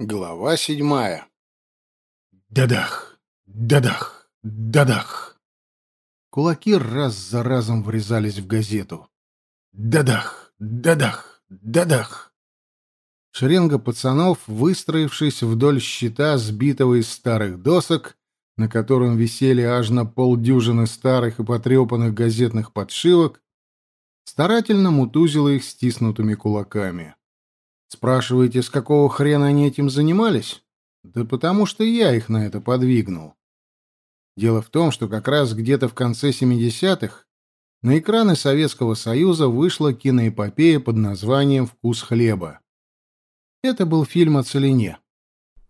Глава седьмая. Дадах! Дадах! Дадах! Кулаки раз за разом врезались в газету. Дадах! Дадах! Дадах! Шеренга пацанов, выстроившись вдоль щита, сбитого из старых досок, на котором висели аж на полдюжины старых и потрепанных газетных подшивок, старательно мутузила их стиснутыми кулаками. Спрашиваете, с какого хрена они этим занимались? Да потому что я их на это подвигнул. Дело в том, что как раз где-то в конце 70-х на экраны Советского Союза вышла киноэпопея под названием «Вкус хлеба». Это был фильм о целине.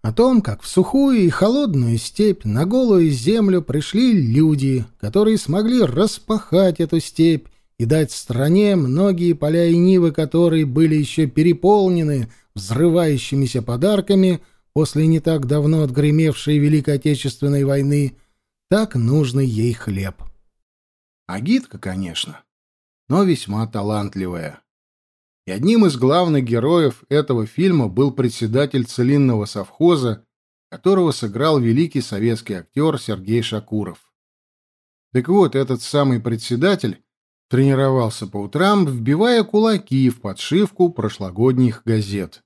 О том, как в сухую и холодную степь на голую землю пришли люди, которые смогли распахать эту степь и дать стране многие поля и нивы, которые были еще переполнены взрывающимися подарками после не так давно отгремевшей Великой Отечественной войны, так нужный ей хлеб. Агитка, конечно, но весьма талантливая. И одним из главных героев этого фильма был председатель целинного совхоза, которого сыграл великий советский актер Сергей Шакуров. Так вот, этот самый председатель Тренировался по утрам, вбивая кулаки в подшивку прошлогодних газет.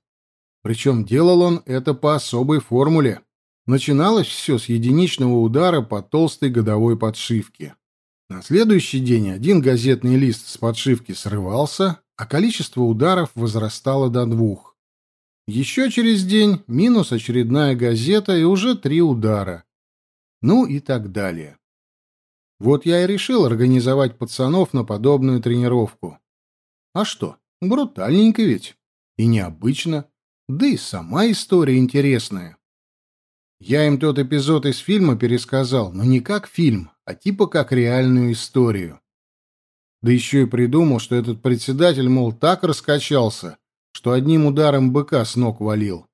Причем делал он это по особой формуле. Начиналось все с единичного удара по толстой годовой подшивке. На следующий день один газетный лист с подшивки срывался, а количество ударов возрастало до двух. Еще через день минус очередная газета и уже три удара. Ну и так далее. Вот я и решил организовать пацанов на подобную тренировку. А что, брутальненько ведь. И необычно. Да и сама история интересная. Я им тот эпизод из фильма пересказал, но не как фильм, а типа как реальную историю. Да еще и придумал, что этот председатель, мол, так раскачался, что одним ударом быка с ног валил.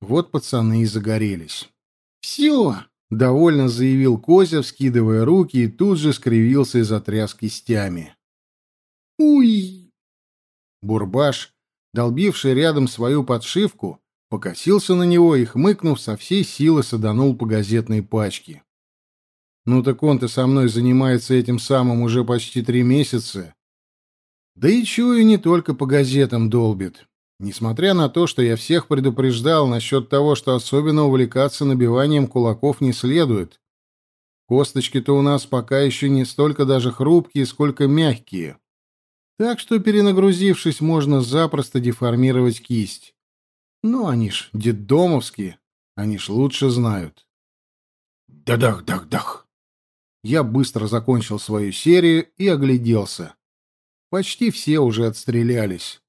Вот пацаны и загорелись. «Все, — довольно заявил Козя, вскидывая руки, и тут же скривился и затряс кистями. «Уй!» Бурбаш, долбивший рядом свою подшивку, покосился на него и, хмыкнув, со всей силы саданул по газетной пачке. «Ну так он-то со мной занимается этим самым уже почти три месяца. Да и чую, не только по газетам долбит. Несмотря на то, что я всех предупреждал насчет того, что особенно увлекаться набиванием кулаков не следует. Косточки-то у нас пока еще не столько даже хрупкие, сколько мягкие. Так что, перенагрузившись, можно запросто деформировать кисть. Ну, они ж детдомовские, они ж лучше знают. Да-дах-дах-дах. Я быстро закончил свою серию и огляделся. Почти все уже отстрелялись.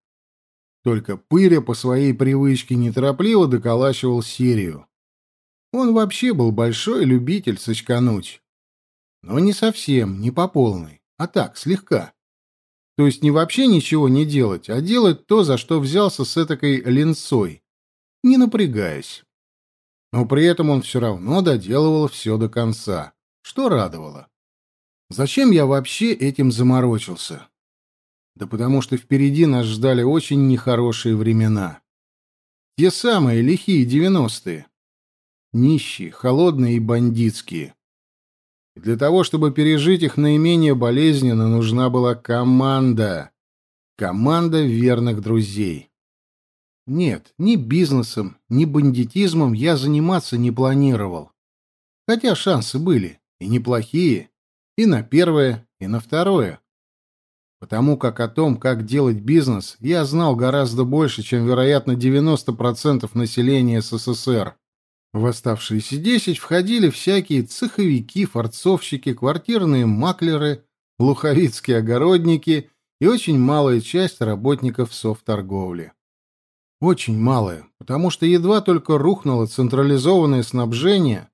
Только Пыря по своей привычке неторопливо доколачивал серию. Он вообще был большой любитель сочкануть. Но не совсем, не по полной, а так, слегка. То есть не вообще ничего не делать, а делать то, за что взялся с этакой ленцой, не напрягаясь. Но при этом он все равно доделывал все до конца, что радовало. Зачем я вообще этим заморочился? Да потому что впереди нас ждали очень нехорошие времена. Те самые лихие девяностые. Нищие, холодные и бандитские. И для того, чтобы пережить их наименее болезненно, нужна была команда. Команда верных друзей. Нет, ни бизнесом, ни бандитизмом я заниматься не планировал. Хотя шансы были, и неплохие, и на первое, и на второе потому как о том, как делать бизнес, я знал гораздо больше, чем, вероятно, 90% населения СССР. В оставшиеся 10 входили всякие цеховики, форцовщики, квартирные маклеры, луховицкие огородники и очень малая часть работников софторговли. Очень малая, потому что едва только рухнуло централизованное снабжение,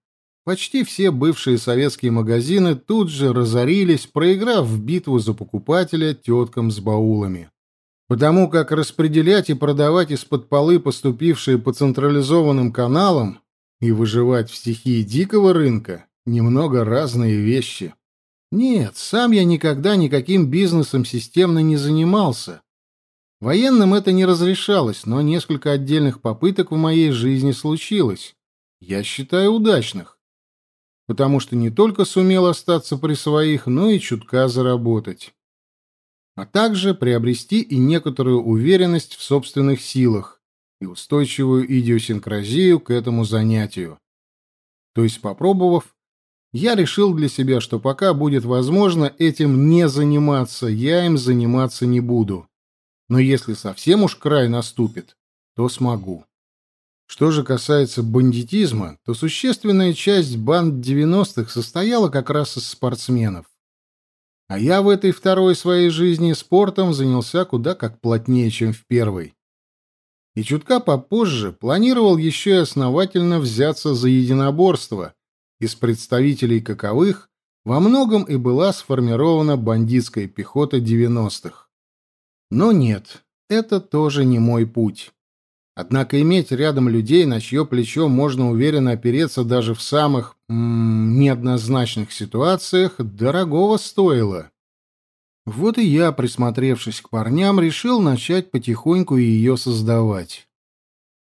Почти все бывшие советские магазины тут же разорились, проиграв в битву за покупателя теткам с баулами. Потому как распределять и продавать из-под полы поступившие по централизованным каналам и выживать в стихии дикого рынка – немного разные вещи. Нет, сам я никогда никаким бизнесом системно не занимался. Военным это не разрешалось, но несколько отдельных попыток в моей жизни случилось. Я считаю удачных. Потому что не только сумел остаться при своих, но и чутка заработать. А также приобрести и некоторую уверенность в собственных силах и устойчивую идиосинкразию к этому занятию. То есть, попробовав, я решил для себя, что пока будет возможно этим не заниматься, я им заниматься не буду. Но если совсем уж край наступит, то смогу. Что же касается бандитизма, то существенная часть банд 90-х состояла как раз из спортсменов. А я в этой второй своей жизни спортом занялся куда как плотнее, чем в первой. И чутка попозже планировал еще и основательно взяться за единоборство, из представителей каковых во многом и была сформирована бандитская пехота 90-х. Но нет, это тоже не мой путь. Однако иметь рядом людей, на чье плечо можно уверенно опереться даже в самых неоднозначных ситуациях, дорогого стоило. Вот и я, присмотревшись к парням, решил начать потихоньку ее создавать.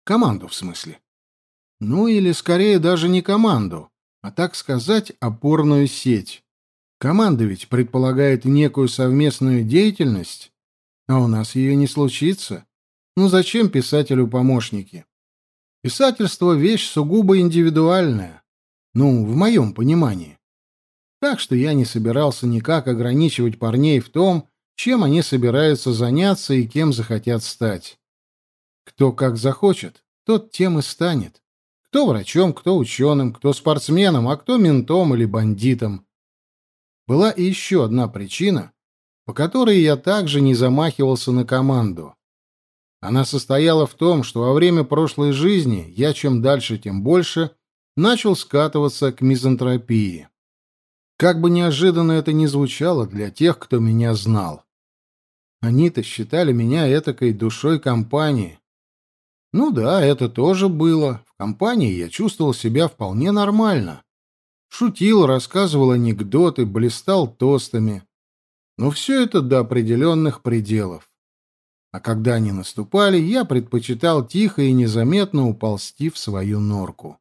Команду, в смысле. Ну или скорее даже не команду, а так сказать, опорную сеть. Команда ведь предполагает некую совместную деятельность, а у нас ее не случится. Ну зачем писателю помощники? Писательство — вещь сугубо индивидуальная. Ну, в моем понимании. Так что я не собирался никак ограничивать парней в том, чем они собираются заняться и кем захотят стать. Кто как захочет, тот тем и станет. Кто врачом, кто ученым, кто спортсменом, а кто ментом или бандитом. Была и еще одна причина, по которой я также не замахивался на команду. Она состояла в том, что во время прошлой жизни я чем дальше, тем больше начал скатываться к мизантропии. Как бы неожиданно это ни звучало для тех, кто меня знал. Они-то считали меня этакой душой компании. Ну да, это тоже было. В компании я чувствовал себя вполне нормально. Шутил, рассказывал анекдоты, блистал тостами. Но все это до определенных пределов. А когда они наступали, я предпочитал тихо и незаметно уползти в свою норку.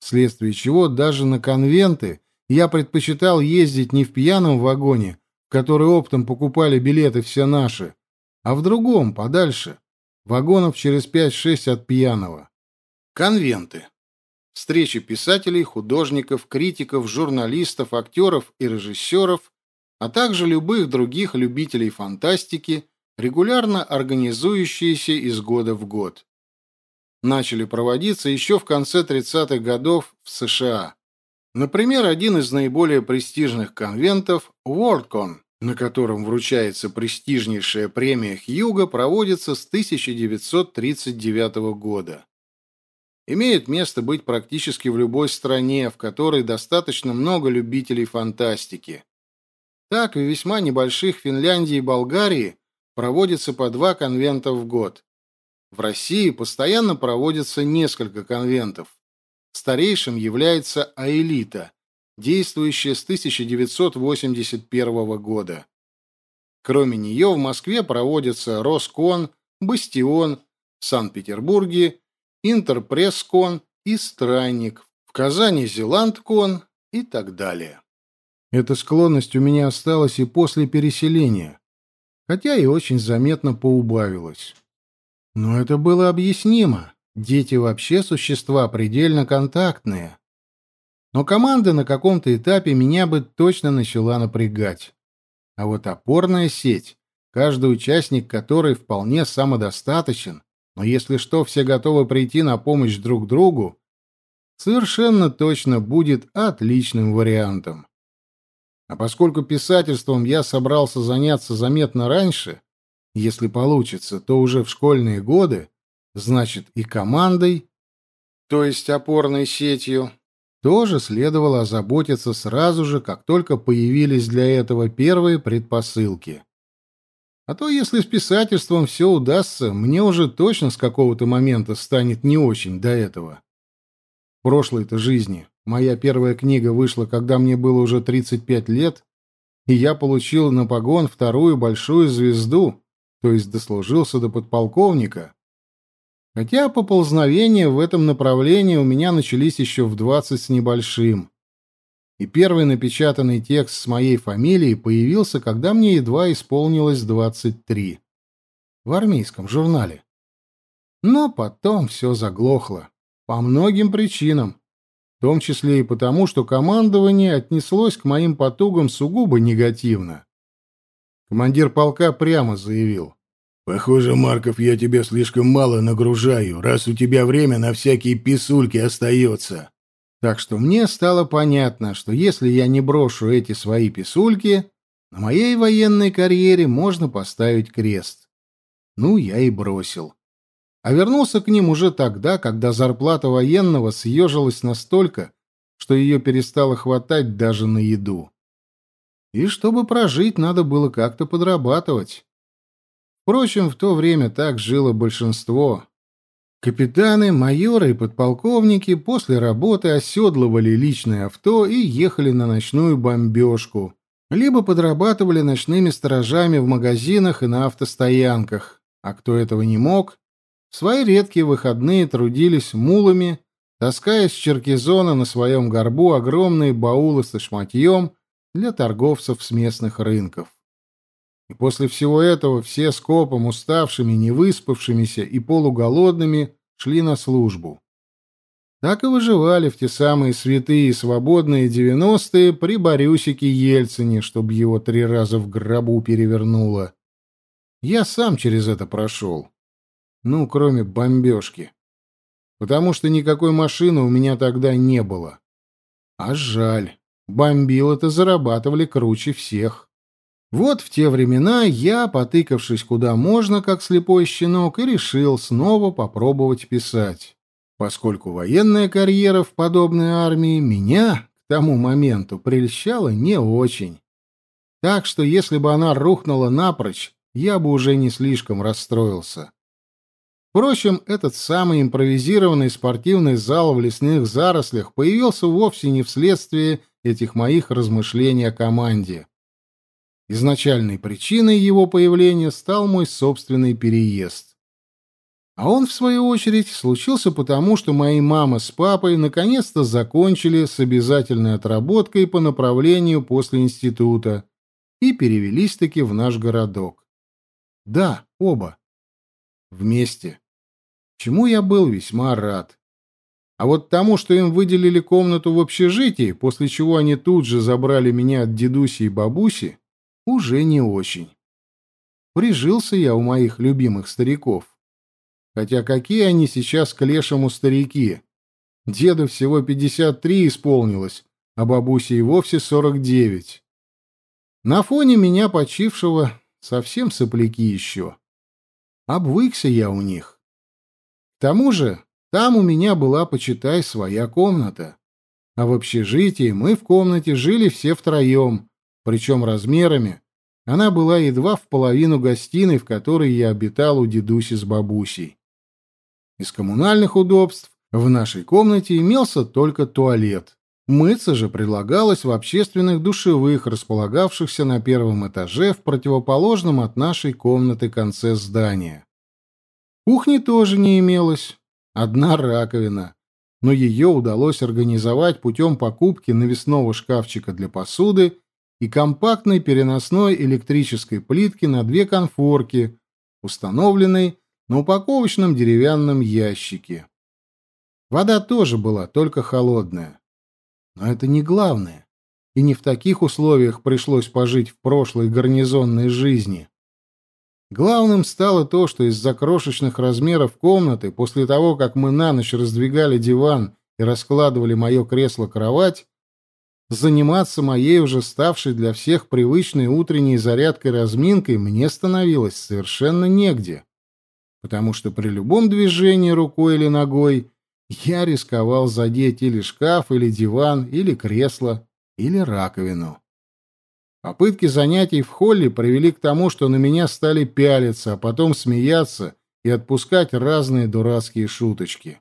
Вследствие чего даже на конвенты я предпочитал ездить не в пьяном вагоне, в который оптом покупали билеты все наши, а в другом, подальше, вагонов через 5-6 от пьяного. Конвенты. Встречи писателей, художников, критиков, журналистов, актеров и режиссеров а также любых других любителей фантастики, регулярно организующиеся из года в год. Начали проводиться еще в конце 30-х годов в США. Например, один из наиболее престижных конвентов – WorldCon, на котором вручается престижнейшая премия Хьюга, проводится с 1939 года. Имеет место быть практически в любой стране, в которой достаточно много любителей фантастики. Так, в весьма небольших Финляндии и Болгарии проводится по два конвента в год. В России постоянно проводится несколько конвентов. Старейшим является Аэлита, действующая с 1981 года. Кроме нее в Москве проводятся Роскон, Бастион, в Санкт-Петербурге, Интерпресскон и Странник, в Казани Зеландкон и так далее. Эта склонность у меня осталась и после переселения, хотя и очень заметно поубавилась. Но это было объяснимо. Дети вообще существа предельно контактные. Но команда на каком-то этапе меня бы точно начала напрягать. А вот опорная сеть, каждый участник которой вполне самодостаточен, но если что, все готовы прийти на помощь друг другу, совершенно точно будет отличным вариантом. А поскольку писательством я собрался заняться заметно раньше, если получится, то уже в школьные годы, значит и командой, то есть опорной сетью, тоже следовало озаботиться сразу же, как только появились для этого первые предпосылки. А то, если с писательством все удастся, мне уже точно с какого-то момента станет не очень до этого. В прошлой-то жизни Моя первая книга вышла, когда мне было уже 35 лет, и я получил на погон вторую большую звезду, то есть дослужился до подполковника. Хотя поползновения в этом направлении у меня начались еще в двадцать с небольшим. И первый напечатанный текст с моей фамилией появился, когда мне едва исполнилось двадцать три. В армейском журнале. Но потом все заглохло. По многим причинам. В том числе и потому, что командование отнеслось к моим потугам сугубо негативно. Командир полка прямо заявил. «Похоже, Марков, я тебя слишком мало нагружаю, раз у тебя время на всякие писульки остается». Так что мне стало понятно, что если я не брошу эти свои писульки, на моей военной карьере можно поставить крест. Ну, я и бросил. А вернулся к ним уже тогда, когда зарплата военного съежилась настолько, что ее перестало хватать даже на еду. И чтобы прожить, надо было как-то подрабатывать. Впрочем, в то время так жило большинство. Капитаны, майоры и подполковники после работы оседлывали личное авто и ехали на ночную бомбежку, либо подрабатывали ночными сторожами в магазинах и на автостоянках, а кто этого не мог, в свои редкие выходные трудились мулами, таская с Черкизона на своем горбу огромные баулы со шматьем для торговцев с местных рынков. И после всего этого все скопом уставшими, невыспавшимися и полуголодными шли на службу. Так и выживали в те самые святые и свободные девяностые при Борюсике Ельцине, чтобы его три раза в гробу перевернуло. Я сам через это прошел. Ну, кроме бомбежки. Потому что никакой машины у меня тогда не было. А жаль. Бомбилы-то зарабатывали круче всех. Вот в те времена я, потыкавшись куда можно, как слепой щенок, и решил снова попробовать писать. Поскольку военная карьера в подобной армии меня к тому моменту прельщала не очень. Так что если бы она рухнула напрочь, я бы уже не слишком расстроился. Впрочем, этот самый импровизированный спортивный зал в лесных зарослях появился вовсе не вследствие этих моих размышлений о команде. Изначальной причиной его появления стал мой собственный переезд. А он, в свою очередь, случился потому, что мои мама с папой наконец-то закончили с обязательной отработкой по направлению после института и перевелись-таки в наш городок. Да, оба. Вместе. Чему я был весьма рад. А вот тому, что им выделили комнату в общежитии, после чего они тут же забрали меня от дедуси и бабуси, уже не очень. Прижился я у моих любимых стариков. Хотя какие они сейчас к лешему старики? Деду всего 53 исполнилось, а бабусе и вовсе 49. На фоне меня почившего совсем сопляки еще. Обвыкся я у них. К тому же там у меня была, почитай, своя комната. А в общежитии мы в комнате жили все втроем, причем размерами, она была едва в половину гостиной, в которой я обитал у дедуси с бабусей. Из коммунальных удобств в нашей комнате имелся только туалет. Мыться же предлагалось в общественных душевых, располагавшихся на первом этаже в противоположном от нашей комнаты конце здания. Кухни тоже не имелось. Одна раковина. Но ее удалось организовать путем покупки навесного шкафчика для посуды и компактной переносной электрической плитки на две конфорки, установленной на упаковочном деревянном ящике. Вода тоже была, только холодная. Но это не главное. И не в таких условиях пришлось пожить в прошлой гарнизонной жизни. Главным стало то, что из-за крошечных размеров комнаты, после того, как мы на ночь раздвигали диван и раскладывали мое кресло-кровать, Заниматься моей уже ставшей для всех привычной утренней зарядкой-разминкой мне становилось совершенно негде, потому что при любом движении рукой или ногой я рисковал задеть или шкаф, или диван, или кресло, или раковину. Попытки занятий в холле привели к тому, что на меня стали пялиться, а потом смеяться и отпускать разные дурацкие шуточки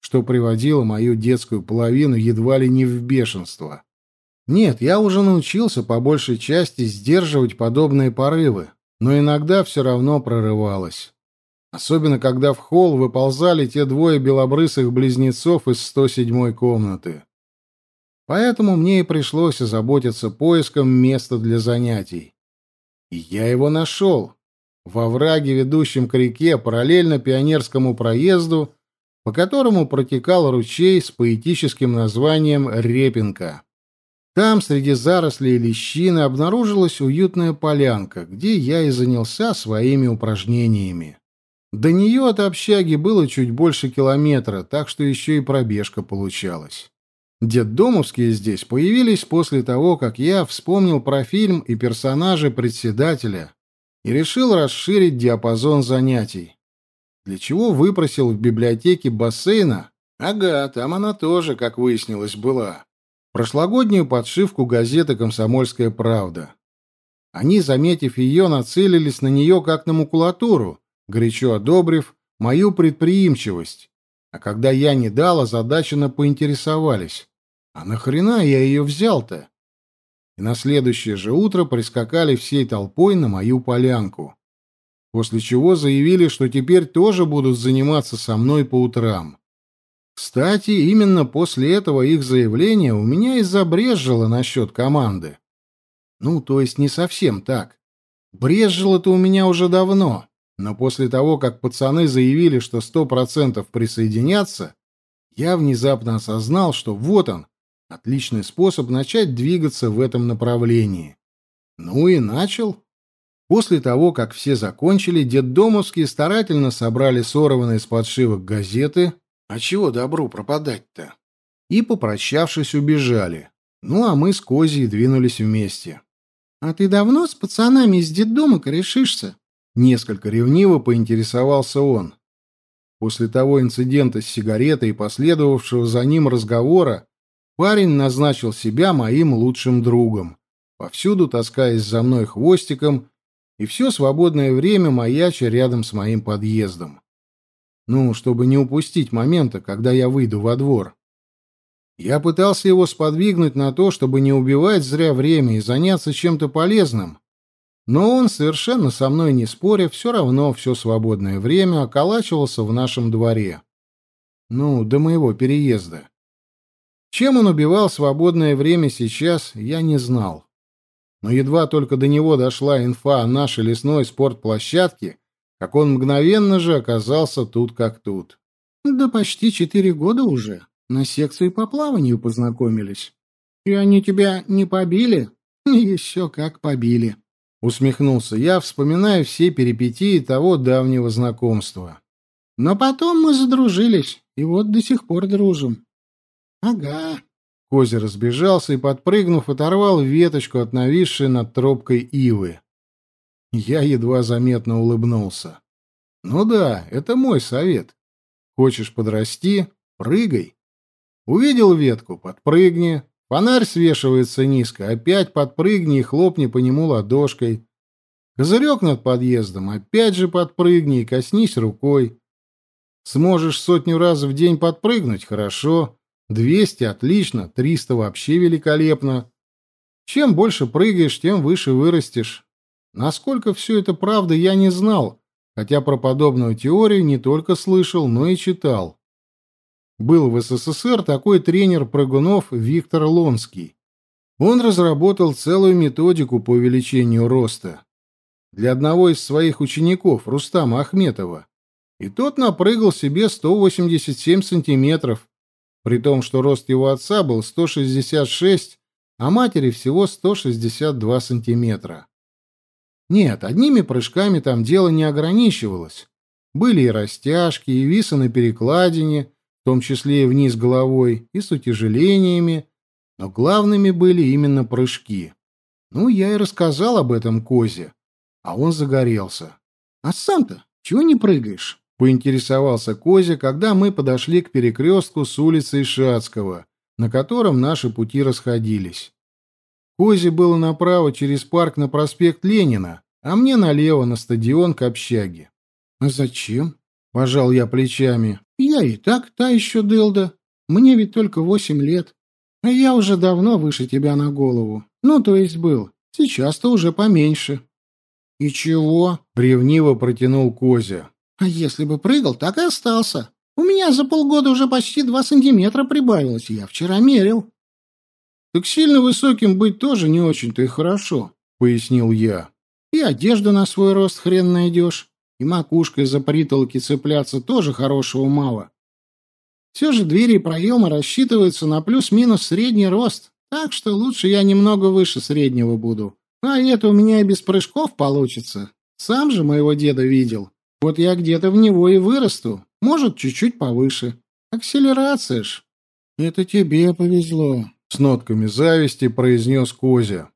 что приводило мою детскую половину едва ли не в бешенство. Нет, я уже научился по большей части сдерживать подобные порывы, но иногда все равно прорывалась. Особенно, когда в холл выползали те двое белобрысых близнецов из 107-й комнаты. Поэтому мне и пришлось озаботиться поиском места для занятий. И я его нашел. Во враге, ведущем к реке, параллельно пионерскому проезду, по которому протекал ручей с поэтическим названием Репинка. Там, среди зарослей лещины, обнаружилась уютная полянка, где я и занялся своими упражнениями. До нее от общаги было чуть больше километра, так что еще и пробежка получалась. Детдомовские здесь появились после того, как я вспомнил про фильм и персонажа председателя и решил расширить диапазон занятий. Для чего выпросил в библиотеке бассейна? Ага, там она тоже, как выяснилось, была. Прошлогоднюю подшивку газеты «Комсомольская правда». Они, заметив ее, нацелились на нее как на макулатуру, горячо одобрив мою предприимчивость. А когда я не дал, озадаченно поинтересовались. А нахрена я ее взял-то? И на следующее же утро прискакали всей толпой на мою полянку. После чего заявили, что теперь тоже будут заниматься со мной по утрам. Кстати, именно после этого их заявления у меня и забрезжило насчет команды. Ну, то есть не совсем так. Брезжило-то у меня уже давно. Но после того, как пацаны заявили, что сто процентов присоединятся, я внезапно осознал, что вот он, отличный способ начать двигаться в этом направлении. Ну и начал. После того, как все закончили, детдомовские старательно собрали сорванные с подшивок газеты, а чего добру пропадать-то? И, попрощавшись, убежали. Ну, а мы с Козей двинулись вместе. — А ты давно с пацанами из детдома корешишься? Несколько ревниво поинтересовался он. После того инцидента с сигаретой и последовавшего за ним разговора парень назначил себя моим лучшим другом, повсюду таскаясь за мной хвостиком и все свободное время маяча рядом с моим подъездом. Ну, чтобы не упустить момента, когда я выйду во двор. Я пытался его сподвигнуть на то, чтобы не убивать зря время и заняться чем-то полезным, но он, совершенно со мной не споря, все равно все свободное время околачивался в нашем дворе. Ну, до моего переезда. Чем он убивал свободное время сейчас, я не знал. Но едва только до него дошла инфа о нашей лесной спортплощадке, как он мгновенно же оказался тут как тут. Да почти четыре года уже. На секции по плаванию познакомились. И они тебя не побили? Еще как побили. Усмехнулся я, вспоминая все перипетии того давнего знакомства. Но потом мы задружились, и вот до сих пор дружим. Ага. Козя разбежался и, подпрыгнув, оторвал веточку от нависшей над тропкой ивы. Я едва заметно улыбнулся. Ну да, это мой совет. Хочешь подрасти — прыгай. Увидел ветку — подпрыгни, Фонарь свешивается низко, опять подпрыгни и хлопни по нему ладошкой. Козырек над подъездом, опять же подпрыгни и коснись рукой. Сможешь сотню раз в день подпрыгнуть — хорошо. Двести — отлично, триста — вообще великолепно. Чем больше прыгаешь, тем выше вырастешь. Насколько все это правда, я не знал, хотя про подобную теорию не только слышал, но и читал. Был в СССР такой тренер прыгунов Виктор Лонский. Он разработал целую методику по увеличению роста для одного из своих учеников, Рустама Ахметова. И тот напрыгал себе 187 сантиметров, при том, что рост его отца был 166, а матери всего 162 сантиметра. Нет, одними прыжками там дело не ограничивалось. Были и растяжки, и висы на перекладине, том числе и вниз головой, и с утяжелениями, но главными были именно прыжки. Ну, я и рассказал об этом Козе, а он загорелся. — А сам-то чего не прыгаешь? — поинтересовался Козя, когда мы подошли к перекрестку с улицей Шацкого, на котором наши пути расходились. Козе было направо через парк на проспект Ленина, а мне налево на стадион к общаге. — А зачем? — пожал я плечами. Я и так та еще дылда. Мне ведь только восемь лет. А я уже давно выше тебя на голову. Ну, то есть был. Сейчас-то уже поменьше. «И чего?» — ревниво протянул Козя. «А если бы прыгал, так и остался. У меня за полгода уже почти два сантиметра прибавилось, я вчера мерил». «Так сильно высоким быть тоже не очень-то и хорошо», — пояснил я. «И одежду на свой рост хрен найдешь, и макушкой за притолки цепляться тоже хорошего мало. Все же двери и проемы рассчитываются на плюс-минус средний рост, так что лучше я немного выше среднего буду. А это у меня и без прыжков получится. Сам же моего деда видел. Вот я где-то в него и вырасту, может, чуть-чуть повыше. Акселерация ж. Это тебе повезло, с нотками зависти произнес Козя.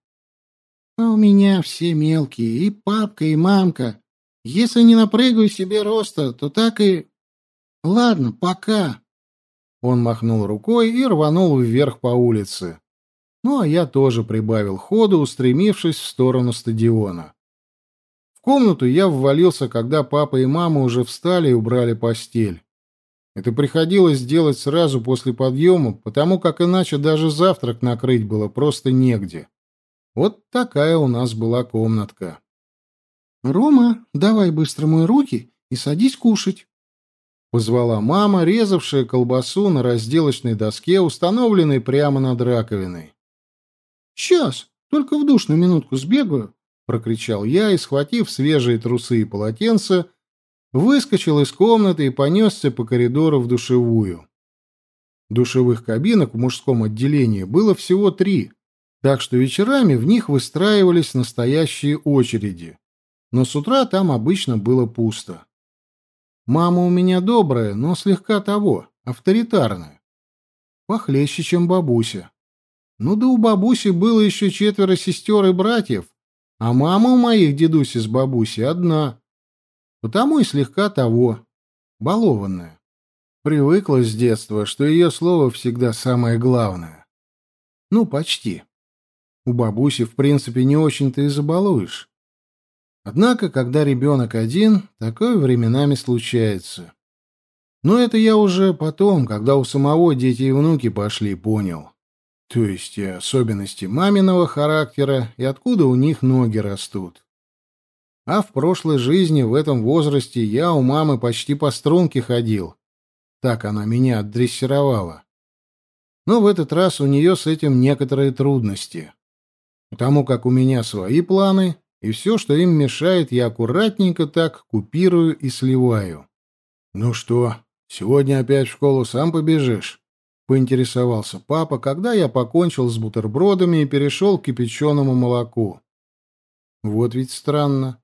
А у меня все мелкие, и папка, и мамка. Если не напрыгаю себе роста, то так и... Ладно, пока. Он махнул рукой и рванул вверх по улице. Ну, а я тоже прибавил ходу, устремившись в сторону стадиона. В комнату я ввалился, когда папа и мама уже встали и убрали постель. Это приходилось делать сразу после подъема, потому как иначе даже завтрак накрыть было просто негде. Вот такая у нас была комнатка. «Рома, давай быстро мой руки и садись кушать», — позвала мама, резавшая колбасу на разделочной доске, установленной прямо над раковиной. «Сейчас, только в душ на минутку сбегаю», — прокричал я и, схватив свежие трусы и полотенца, выскочил из комнаты и понесся по коридору в душевую. Душевых кабинок в мужском отделении было всего три, так что вечерами в них выстраивались настоящие очереди. Но с утра там обычно было пусто. Мама у меня добрая, но слегка того, авторитарная. Похлеще, чем бабуся. Ну да у бабуси было еще четверо сестер и братьев, а мама у моих дедуси с бабусей одна. Потому и слегка того, балованная. Привыкла с детства, что ее слово всегда самое главное. Ну, почти. У бабуси, в принципе, не очень-то и забалуешь. Однако, когда ребенок один, такое временами случается. Но это я уже потом, когда у самого дети и внуки пошли, понял. То есть и особенности маминого характера, и откуда у них ноги растут. А в прошлой жизни, в этом возрасте, я у мамы почти по струнке ходил. Так она меня отдрессировала. Но в этот раз у нее с этим некоторые трудности. Потому как у меня свои планы, и все, что им мешает, я аккуратненько так купирую и сливаю. «Ну что, сегодня опять в школу сам побежишь?» поинтересовался папа, когда я покончил с бутербродами и перешел к кипяченому молоку. Вот ведь странно.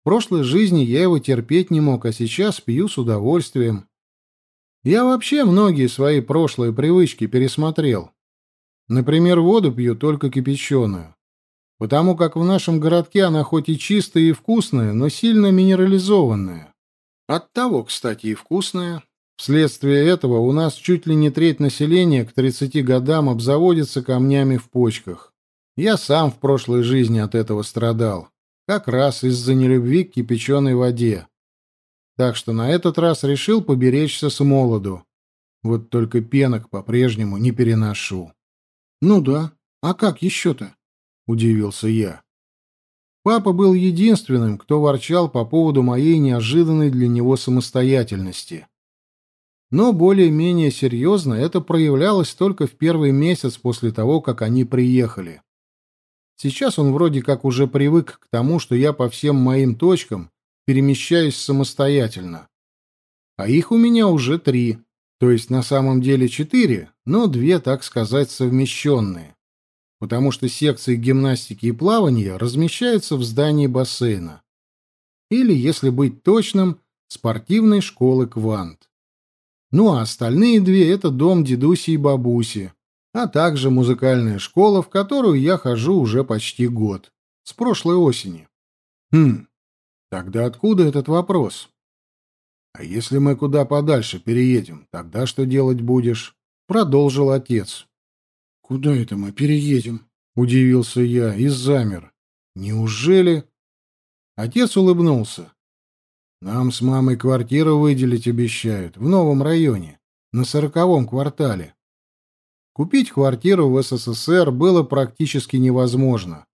В прошлой жизни я его терпеть не мог, а сейчас пью с удовольствием. Я вообще многие свои прошлые привычки пересмотрел. Например, воду пью только кипяченую. Потому как в нашем городке она хоть и чистая и вкусная, но сильно минерализованная. Оттого, кстати, и вкусная. Вследствие этого у нас чуть ли не треть населения к 30 годам обзаводится камнями в почках. Я сам в прошлой жизни от этого страдал. Как раз из-за нелюбви к кипяченой воде. Так что на этот раз решил поберечься с молоду. Вот только пенок по-прежнему не переношу. «Ну да. А как еще-то?» — удивился я. Папа был единственным, кто ворчал по поводу моей неожиданной для него самостоятельности. Но более-менее серьезно это проявлялось только в первый месяц после того, как они приехали. Сейчас он вроде как уже привык к тому, что я по всем моим точкам перемещаюсь самостоятельно. А их у меня уже три, то есть на самом деле четыре, но две, так сказать, совмещенные. Потому что секции гимнастики и плавания размещаются в здании бассейна. Или, если быть точным, спортивной школы «Квант». Ну а остальные две — это дом дедуси и бабуси, а также музыкальная школа, в которую я хожу уже почти год, с прошлой осени. Хм, тогда откуда этот вопрос? А если мы куда подальше переедем, тогда что делать будешь? Продолжил отец. Куда это мы переедем? Удивился я и замер. Неужели? Отец улыбнулся. Нам с мамой квартиру выделить обещают в новом районе, на сороковом квартале. Купить квартиру в СССР было практически невозможно.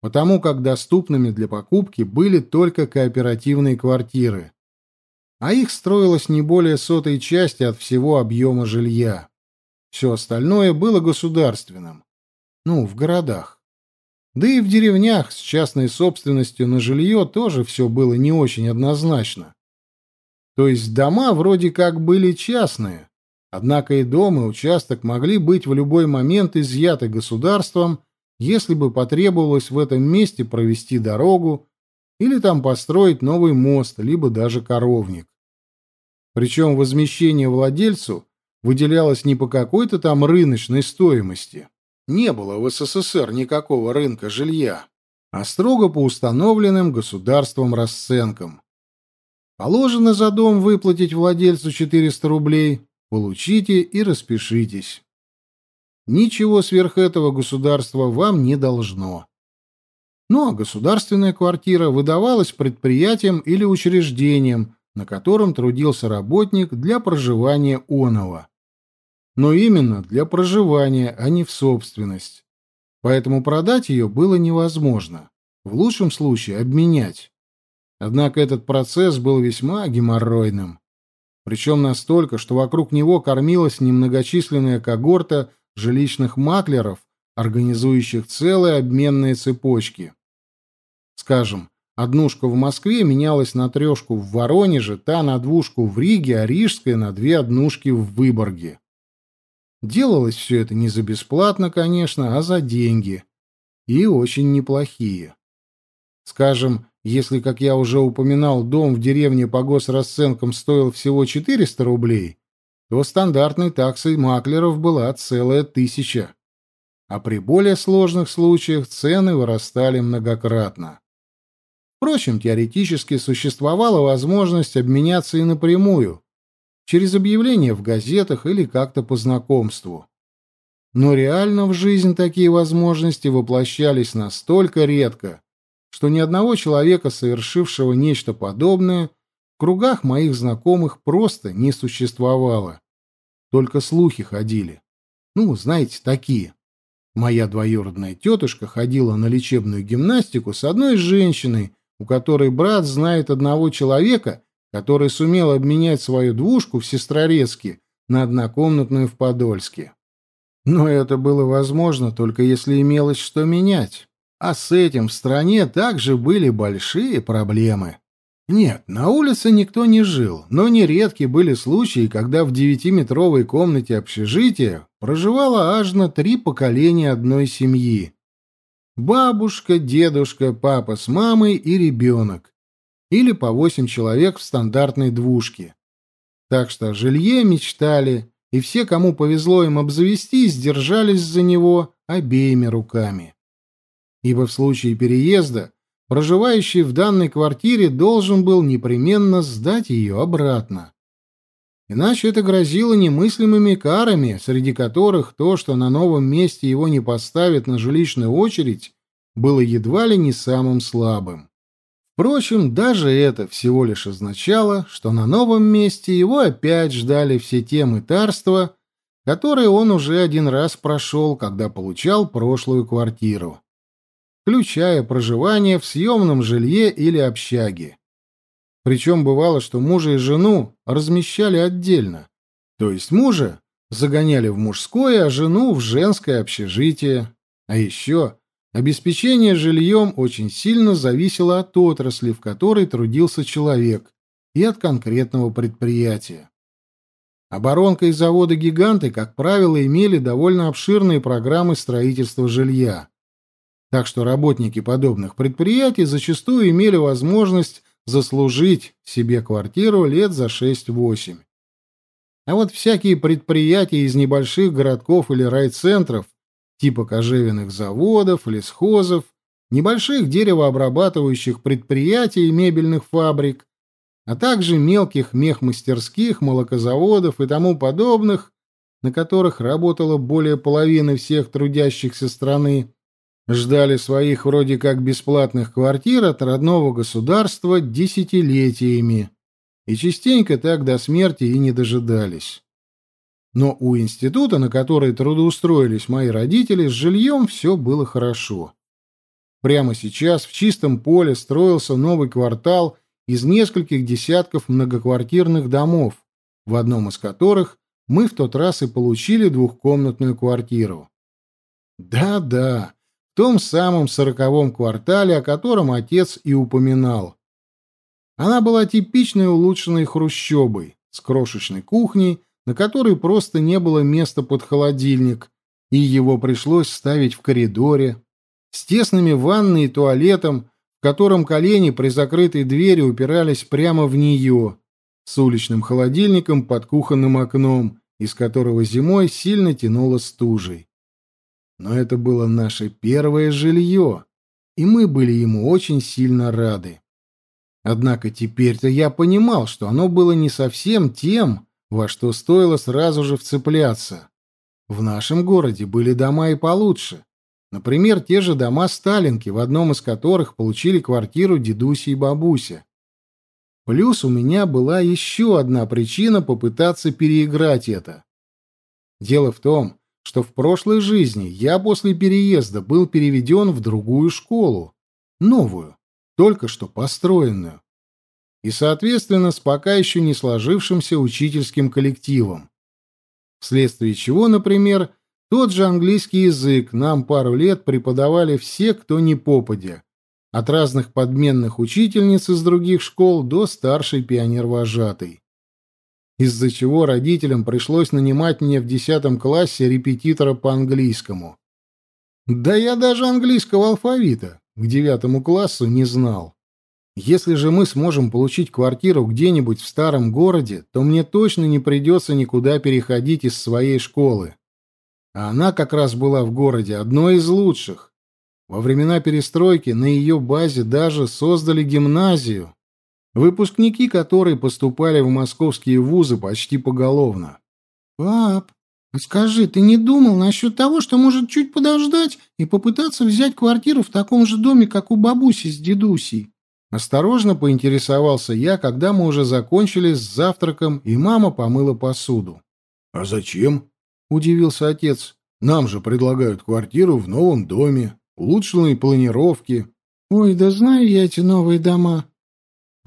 потому как доступными для покупки были только кооперативные квартиры, а их строилось не более сотой части от всего объема жилья. Все остальное было государственным. Ну, в городах. Да и в деревнях с частной собственностью на жилье тоже все было не очень однозначно. То есть дома вроде как были частные, однако и дом, и участок могли быть в любой момент изъяты государством, если бы потребовалось в этом месте провести дорогу или там построить новый мост, либо даже коровник. Причем возмещение владельцу выделялось не по какой-то там рыночной стоимости. Не было в СССР никакого рынка жилья, а строго по установленным государством расценкам. Положено за дом выплатить владельцу 400 рублей, получите и распишитесь. Ничего сверх этого государство вам не должно. Ну а государственная квартира выдавалась предприятиям или учреждениям, на котором трудился работник для проживания оного. Но именно для проживания, а не в собственность. Поэтому продать ее было невозможно. В лучшем случае обменять. Однако этот процесс был весьма геморройным. Причем настолько, что вокруг него кормилась немногочисленная когорта жилищных маклеров, организующих целые обменные цепочки. Скажем, Однушка в Москве менялась на трешку в Воронеже, та на двушку в Риге, а рижская на две однушки в Выборге. Делалось все это не за бесплатно, конечно, а за деньги. И очень неплохие. Скажем, если, как я уже упоминал, дом в деревне по госрасценкам стоил всего 400 рублей, то стандартной таксой маклеров была целая тысяча. А при более сложных случаях цены вырастали многократно. Впрочем, теоретически существовала возможность обменяться и напрямую, через объявления в газетах или как-то по знакомству. Но реально в жизнь такие возможности воплощались настолько редко, что ни одного человека, совершившего нечто подобное, в кругах моих знакомых просто не существовало. Только слухи ходили. Ну, знаете, такие. Моя двоюродная тетушка ходила на лечебную гимнастику с одной женщиной, у которой брат знает одного человека, который сумел обменять свою двушку в Сестрорецке на однокомнатную в Подольске. Но это было возможно только если имелось что менять. А с этим в стране также были большие проблемы. Нет, на улице никто не жил, но нередки были случаи, когда в девятиметровой комнате общежития проживало аж на три поколения одной семьи. Бабушка, дедушка, папа с мамой и ребенок. Или по восемь человек в стандартной двушке. Так что жилье мечтали, и все, кому повезло им обзавестись, держались за него обеими руками. Ибо в случае переезда проживающий в данной квартире должен был непременно сдать ее обратно. Иначе это грозило немыслимыми карами, среди которых то, что на новом месте его не поставят на жилищную очередь, было едва ли не самым слабым. Впрочем, даже это всего лишь означало, что на новом месте его опять ждали все те мытарства, которые он уже один раз прошел, когда получал прошлую квартиру, включая проживание в съемном жилье или общаге. Причем бывало, что мужа и жену размещали отдельно. То есть мужа загоняли в мужское, а жену в женское общежитие. А еще обеспечение жильем очень сильно зависело от отрасли, в которой трудился человек, и от конкретного предприятия. Оборонка и заводы-гиганты, как правило, имели довольно обширные программы строительства жилья. Так что работники подобных предприятий зачастую имели возможность заслужить себе квартиру лет за 6-8. А вот всякие предприятия из небольших городков или райцентров, типа кожевенных заводов, лесхозов, небольших деревообрабатывающих предприятий и мебельных фабрик, а также мелких мехмастерских, молокозаводов и тому подобных, на которых работало более половины всех трудящихся страны, ждали своих вроде как бесплатных квартир от родного государства десятилетиями и частенько так до смерти и не дожидались. Но у института, на который трудоустроились мои родители, с жильем все было хорошо. Прямо сейчас в чистом поле строился новый квартал из нескольких десятков многоквартирных домов, в одном из которых мы в тот раз и получили двухкомнатную квартиру. Да-да, том самом сороковом квартале, о котором отец и упоминал. Она была типичной улучшенной хрущобой, с крошечной кухней, на которой просто не было места под холодильник, и его пришлось ставить в коридоре, с тесными ванной и туалетом, в котором колени при закрытой двери упирались прямо в нее, с уличным холодильником под кухонным окном, из которого зимой сильно тянуло стужей. Но это было наше первое жилье, и мы были ему очень сильно рады. Однако теперь-то я понимал, что оно было не совсем тем, во что стоило сразу же вцепляться. В нашем городе были дома и получше. Например, те же дома Сталинки, в одном из которых получили квартиру дедуся и бабуся. Плюс у меня была еще одна причина попытаться переиграть это. Дело в том, что в прошлой жизни я после переезда был переведен в другую школу, новую, только что построенную, и, соответственно, с пока еще не сложившимся учительским коллективом. Вследствие чего, например, тот же английский язык нам пару лет преподавали все, кто не попадя, от разных подменных учительниц из других школ до старшей пионер-вожатой. Из-за чего родителям пришлось нанимать мне в десятом классе репетитора по английскому. Да я даже английского алфавита к девятому классу не знал. Если же мы сможем получить квартиру где-нибудь в старом городе, то мне точно не придется никуда переходить из своей школы. А она как раз была в городе одной из лучших. Во времена перестройки на ее базе даже создали гимназию, выпускники которой поступали в московские вузы почти поголовно. «Пап, а скажи, ты не думал насчет того, что может чуть подождать и попытаться взять квартиру в таком же доме, как у бабуси с дедусей?» Осторожно поинтересовался я, когда мы уже закончили с завтраком, и мама помыла посуду. «А зачем?» — удивился отец. «Нам же предлагают квартиру в новом доме улучшенные планировки. Ой, да знаю я эти новые дома.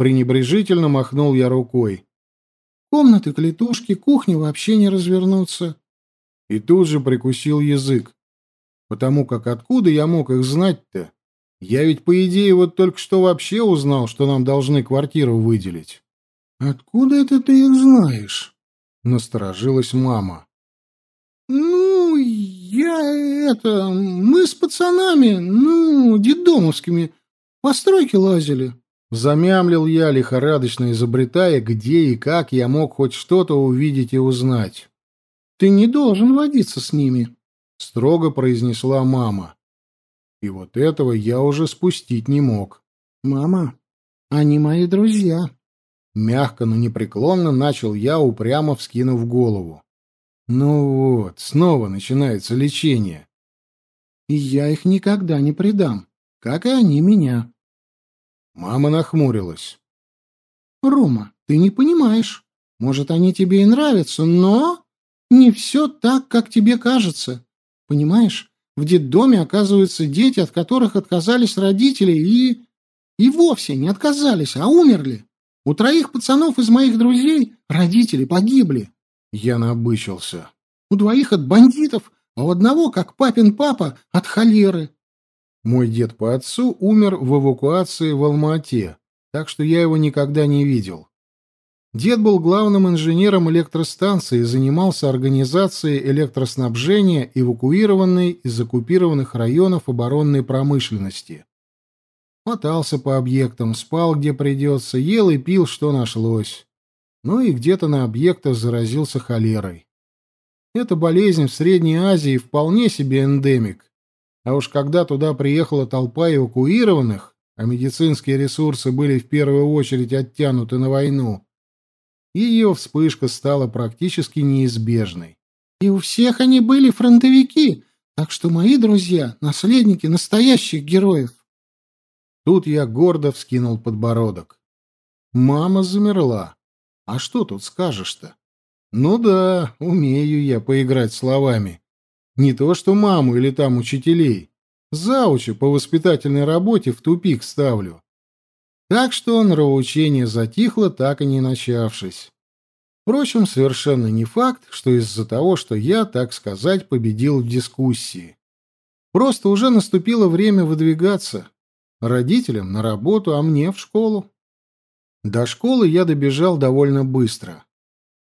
Пренебрежительно махнул я рукой. Комнаты, клетушки, кухни вообще не развернуться. И тут же прикусил язык. Потому как откуда я мог их знать-то? Я ведь, по идее, вот только что вообще узнал, что нам должны квартиру выделить. Откуда это ты их знаешь? Насторожилась мама. Ну, я это... Мы с пацанами, ну, дедомовскими, по стройке лазили. Замямлил я, лихорадочно изобретая, где и как я мог хоть что-то увидеть и узнать. «Ты не должен водиться с ними», — строго произнесла мама. И вот этого я уже спустить не мог. «Мама, они мои друзья», — мягко, но непреклонно начал я, упрямо вскинув голову. Ну вот, снова начинается лечение. И я их никогда не предам, как и они меня. Мама нахмурилась. Рома, ты не понимаешь. Может, они тебе и нравятся, но не все так, как тебе кажется. Понимаешь, в детдоме оказываются дети, от которых отказались родители, и... и вовсе не отказались, а умерли. У троих пацанов из моих друзей родители погибли. Я набычился. У двоих от бандитов, а у одного, как папин папа, от холеры. Мой дед по отцу умер в эвакуации в Алма-Ате, так что я его никогда не видел. Дед был главным инженером электростанции и занимался организацией электроснабжения эвакуированной из оккупированных районов оборонной промышленности. Мотался по объектам, спал где придется, ел и пил, что нашлось но и где-то на объектах заразился холерой. Эта болезнь в Средней Азии вполне себе эндемик. А уж когда туда приехала толпа эвакуированных, а медицинские ресурсы были в первую очередь оттянуты на войну, ее вспышка стала практически неизбежной. И у всех они были фронтовики, так что мои друзья — наследники настоящих героев. Тут я гордо вскинул подбородок. Мама замерла. А что тут скажешь-то? Ну да, умею я поиграть словами. Не то что маму или там учителей. зауча по воспитательной работе в тупик ставлю. Так что нравоучение затихло, так и не начавшись. Впрочем, совершенно не факт, что из-за того, что я, так сказать, победил в дискуссии. Просто уже наступило время выдвигаться. Родителям на работу, а мне в школу. До школы я добежал довольно быстро.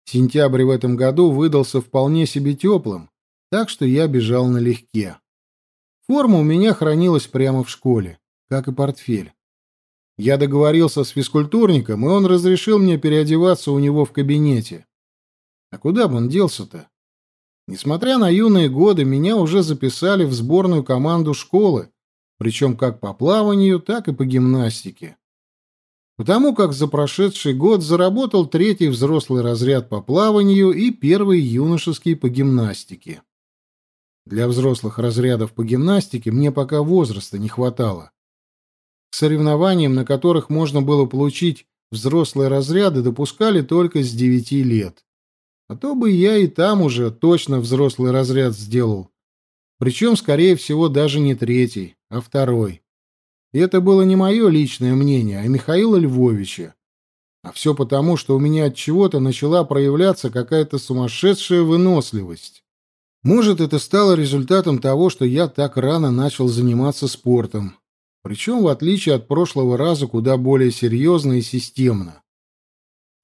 Сентябрь в этом году выдался вполне себе теплым, так что я бежал налегке. Форма у меня хранилась прямо в школе, как и портфель. Я договорился с физкультурником, и он разрешил мне переодеваться у него в кабинете. А куда бы он делся-то? Несмотря на юные годы, меня уже записали в сборную команду школы, причем как по плаванию, так и по гимнастике. Потому как за прошедший год заработал третий взрослый разряд по плаванию и первый юношеский по гимнастике. Для взрослых разрядов по гимнастике мне пока возраста не хватало. К соревнованиям, на которых можно было получить взрослые разряды, допускали только с 9 лет. А то бы я и там уже точно взрослый разряд сделал. Причем, скорее всего, даже не третий, а второй. И это было не мое личное мнение, а Михаила Львовича. А все потому, что у меня от чего-то начала проявляться какая-то сумасшедшая выносливость. Может, это стало результатом того, что я так рано начал заниматься спортом. Причем, в отличие от прошлого раза, куда более серьезно и системно.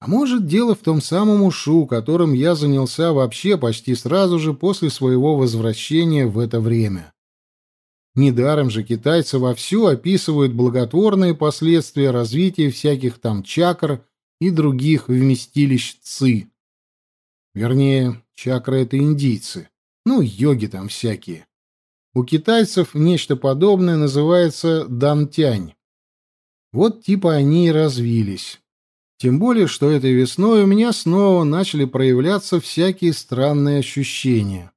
А может, дело в том самом ушу, которым я занялся вообще почти сразу же после своего возвращения в это время. Недаром же китайцы вовсю описывают благотворные последствия развития всяких там чакр и других вместилищ ци. Вернее, чакры — это индийцы. Ну, йоги там всякие. У китайцев нечто подобное называется дантянь. Вот типа они и развились. Тем более, что этой весной у меня снова начали проявляться всякие странные ощущения.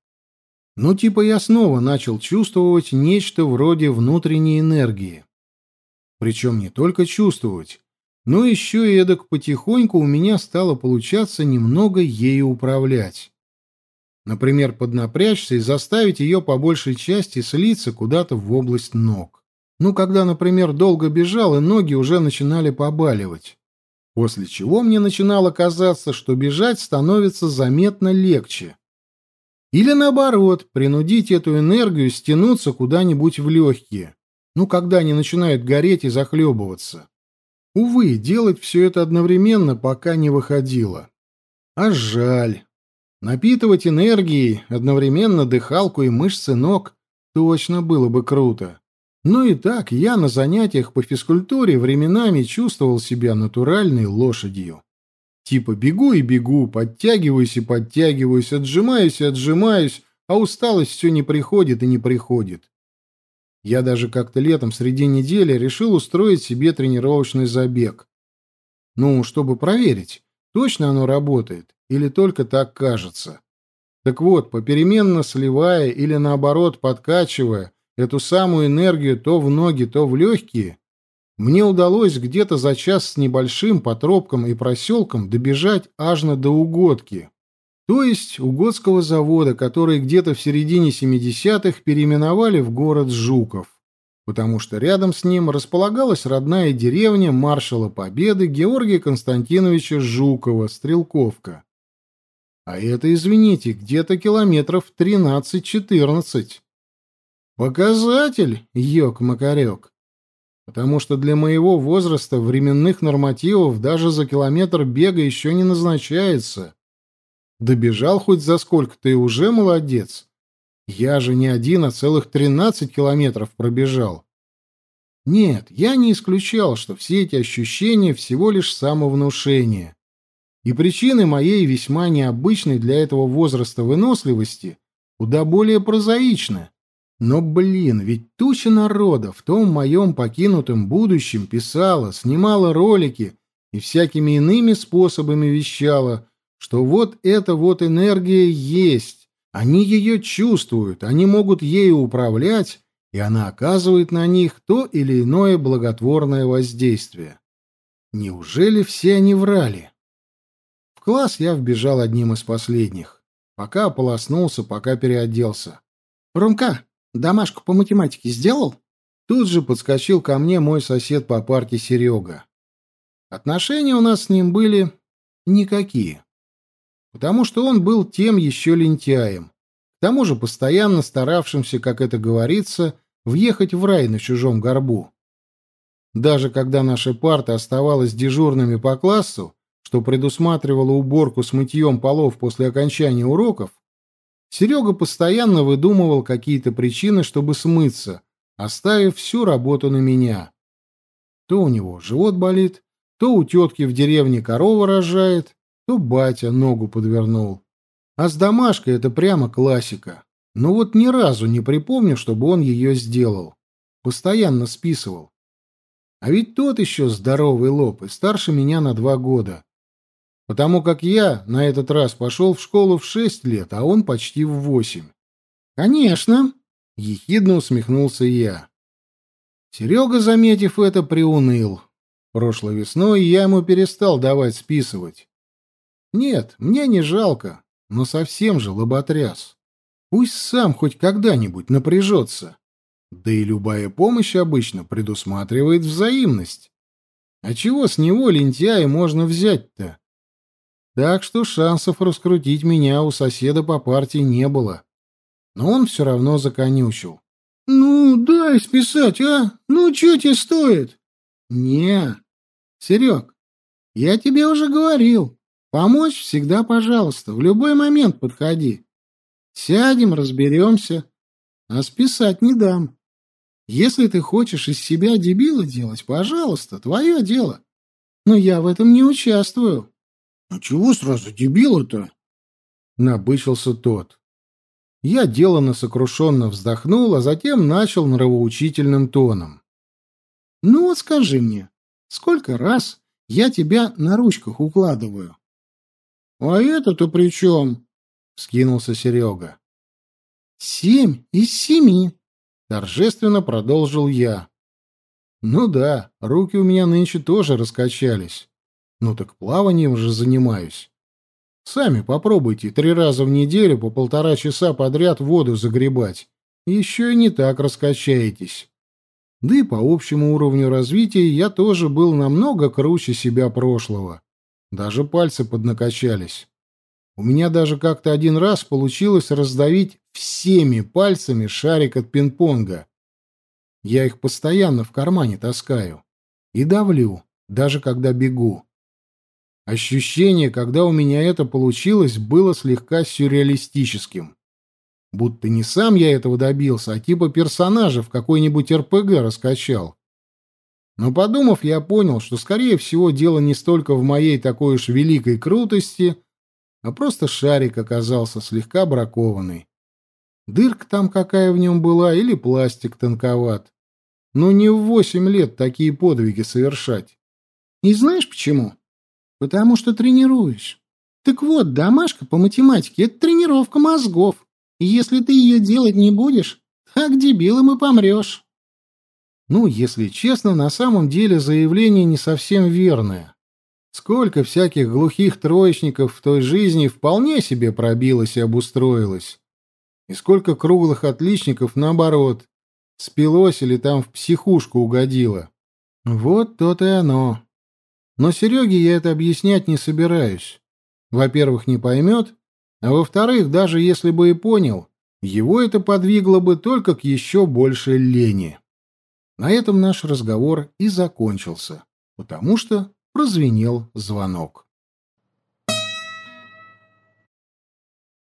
Ну, типа я снова начал чувствовать нечто вроде внутренней энергии. Причем не только чувствовать, но еще и эдак потихоньку у меня стало получаться немного ею управлять. Например, поднапрячься и заставить ее по большей части слиться куда-то в область ног. Ну, когда, например, долго бежал, и ноги уже начинали побаливать. После чего мне начинало казаться, что бежать становится заметно легче. Или наоборот, принудить эту энергию стянуться куда-нибудь в легкие. Ну, когда они начинают гореть и захлебываться. Увы, делать все это одновременно пока не выходило. А жаль. Напитывать энергией одновременно дыхалку и мышцы ног точно было бы круто. Но и так я на занятиях по физкультуре временами чувствовал себя натуральной лошадью. Типа бегу и бегу, подтягиваюсь и подтягиваюсь, отжимаюсь и отжимаюсь, а усталость все не приходит и не приходит. Я даже как-то летом среди недели решил устроить себе тренировочный забег. Ну, чтобы проверить, точно оно работает или только так кажется. Так вот, попеременно сливая или наоборот подкачивая эту самую энергию то в ноги, то в легкие, мне удалось где-то за час с небольшим по тропкам и проселкам добежать аж на до Угодки, то есть Угодского завода, который где-то в середине 70-х переименовали в город Жуков, потому что рядом с ним располагалась родная деревня маршала Победы Георгия Константиновича Жукова, Стрелковка. А это, извините, где-то километров 13-14. Показатель, ёк-макарёк. Потому что для моего возраста временных нормативов даже за километр бега еще не назначается. Добежал хоть за сколько, ты уже молодец. Я же не один, а целых 13 километров пробежал. Нет, я не исключал, что все эти ощущения всего лишь самовнушение. И причины моей весьма необычной для этого возраста выносливости куда более прозаичны. Но, блин, ведь туча народа в том моем покинутом будущем писала, снимала ролики и всякими иными способами вещала, что вот эта вот энергия есть, они ее чувствуют, они могут ею управлять, и она оказывает на них то или иное благотворное воздействие. Неужели все они врали? класс я вбежал одним из последних. Пока ополоснулся, пока переоделся. «Ромка, домашку по математике сделал?» Тут же подскочил ко мне мой сосед по парке Серега. Отношения у нас с ним были никакие. Потому что он был тем еще лентяем. К тому же постоянно старавшимся, как это говорится, въехать в рай на чужом горбу. Даже когда наша парта оставалась дежурными по классу, что предусматривало уборку с мытьем полов после окончания уроков, Серега постоянно выдумывал какие-то причины, чтобы смыться, оставив всю работу на меня. То у него живот болит, то у тетки в деревне корова рожает, то батя ногу подвернул. А с домашкой это прямо классика. Но вот ни разу не припомню, чтобы он ее сделал. Постоянно списывал. А ведь тот еще здоровый лоб и старше меня на два года. Потому как я на этот раз пошел в школу в шесть лет, а он почти в восемь. «Конечно!» — ехидно усмехнулся я. Серега, заметив это, приуныл. Прошлой весной я ему перестал давать списывать. Нет, мне не жалко, но совсем же лоботряс. Пусть сам хоть когда-нибудь напряжется. Да и любая помощь обычно предусматривает взаимность. А чего с него, лентяя, можно взять-то? Так что шансов раскрутить меня у соседа по партии не было. Но он все равно законючил. — Ну, дай списать, а? Ну, что тебе стоит? — Не. Серег, я тебе уже говорил. Помочь всегда пожалуйста, в любой момент подходи. Сядем, разберемся. А списать не дам. Если ты хочешь из себя дебила делать, пожалуйста, твое дело. Но я в этом не участвую. — А чего сразу дебила-то? — набычился тот. Я деланно сокрушенно вздохнул, а затем начал нравоучительным тоном. — Ну вот скажи мне, сколько раз я тебя на ручках укладываю? — А это-то при чем? — вскинулся Серега. — Семь из семи, — торжественно продолжил я. Ну да, руки у меня нынче тоже раскачались. Ну так плаванием же занимаюсь. Сами попробуйте три раза в неделю по полтора часа подряд воду загребать. Еще и не так раскачаетесь. Да и по общему уровню развития я тоже был намного круче себя прошлого. Даже пальцы поднакачались. У меня даже как-то один раз получилось раздавить всеми пальцами шарик от пинг-понга. Я их постоянно в кармане таскаю. И давлю, даже когда бегу. Ощущение, когда у меня это получилось, было слегка сюрреалистическим. Будто не сам я этого добился, а типа персонажа в какой-нибудь РПГ раскачал. Но подумав, я понял, что, скорее всего, дело не столько в моей такой уж великой крутости, а просто шарик оказался слегка бракованный. Дырка там какая в нем была или пластик тонковат. Но не в восемь лет такие подвиги совершать. И знаешь почему? Потому что тренируюсь. Так вот, домашка по математике — это тренировка мозгов. И если ты ее делать не будешь, так дебилом и помрешь. Ну, если честно, на самом деле заявление не совсем верное. Сколько всяких глухих троечников в той жизни вполне себе пробилось и обустроилось. И сколько круглых отличников, наоборот, спилось или там в психушку угодило. Вот то-то и оно. Но Сереге я это объяснять не собираюсь. Во-первых, не поймет, а во-вторых, даже если бы и понял, его это подвигло бы только к еще большей лени. На этом наш разговор и закончился, потому что прозвенел звонок.